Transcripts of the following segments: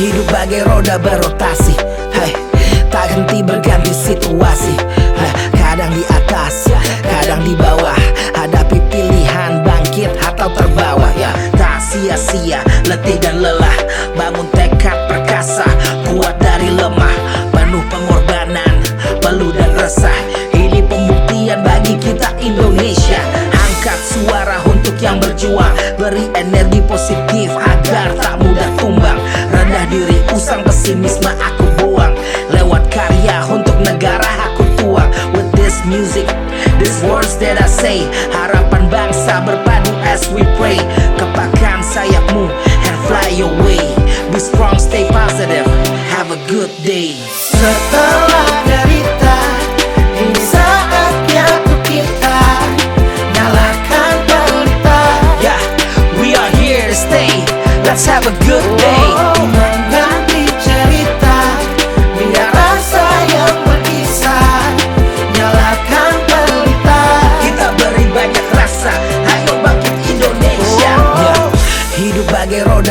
Hidup bagai roda berotasi. Hai, tak henti berganti situasi. Hai, Kadang di atas, kadang di bawah. Hadapi pilihan bangkit atau terbawa. Ya Tak sia-sia, letih dan lelah. Bangun tekad perkasa, kuat dari lemah. Penuh pengorbanan, peluh dan resah. Ini pembuktian bagi kita Indonesia. Angkat suara untuk yang berjuang. Beri energi positif agar tak mudah pesimisme aku buang. Lewat karya untuk negara aku tuang. With this music, these words that I say Harapan bangsa berpadu as we pray. Kepakan sayapmu and fly away. Be strong, stay positive, have a good day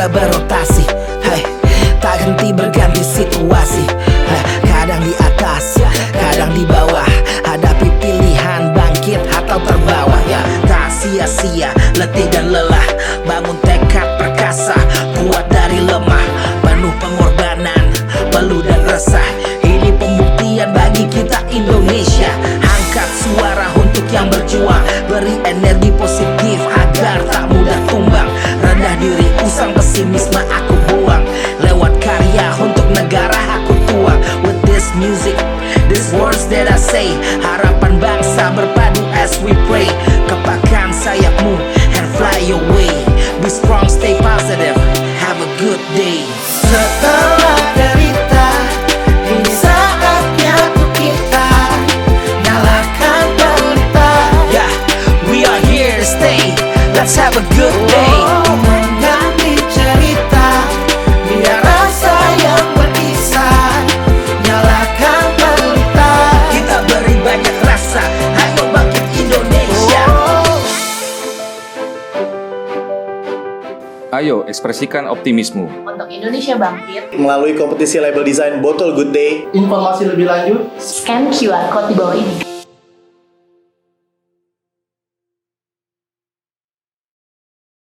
roda berotasi Hai, Tak henti berganti situasi Hai, Kadang di atas, kadang di bawah. Hadapi pilihan bangkit atau terbawa ya. Tak sia-sia, letih dan lelah. Bangun tekad perkasa Kuat dari lemah. Penuh pengorbanan Peluh dan resah. Ini pembuktian bagi kita Indonesia. Angkat suara untuk yang berjuang. Beri energi positif agar tak mudah usang pesimisme aku buang. Lewat karya untuk negara aku tuang With this music, these words that I say Harapan bangsa berpadu as we pray. Kepakan sayapmu and fly away Be strong, stay positive, Ayo ekspresikan optimismu. Untuk Indonesia Bangkit, melalui kompetisi label desain Botol Good Day. Informasi lebih lanjut scan QR Code di bawah ini.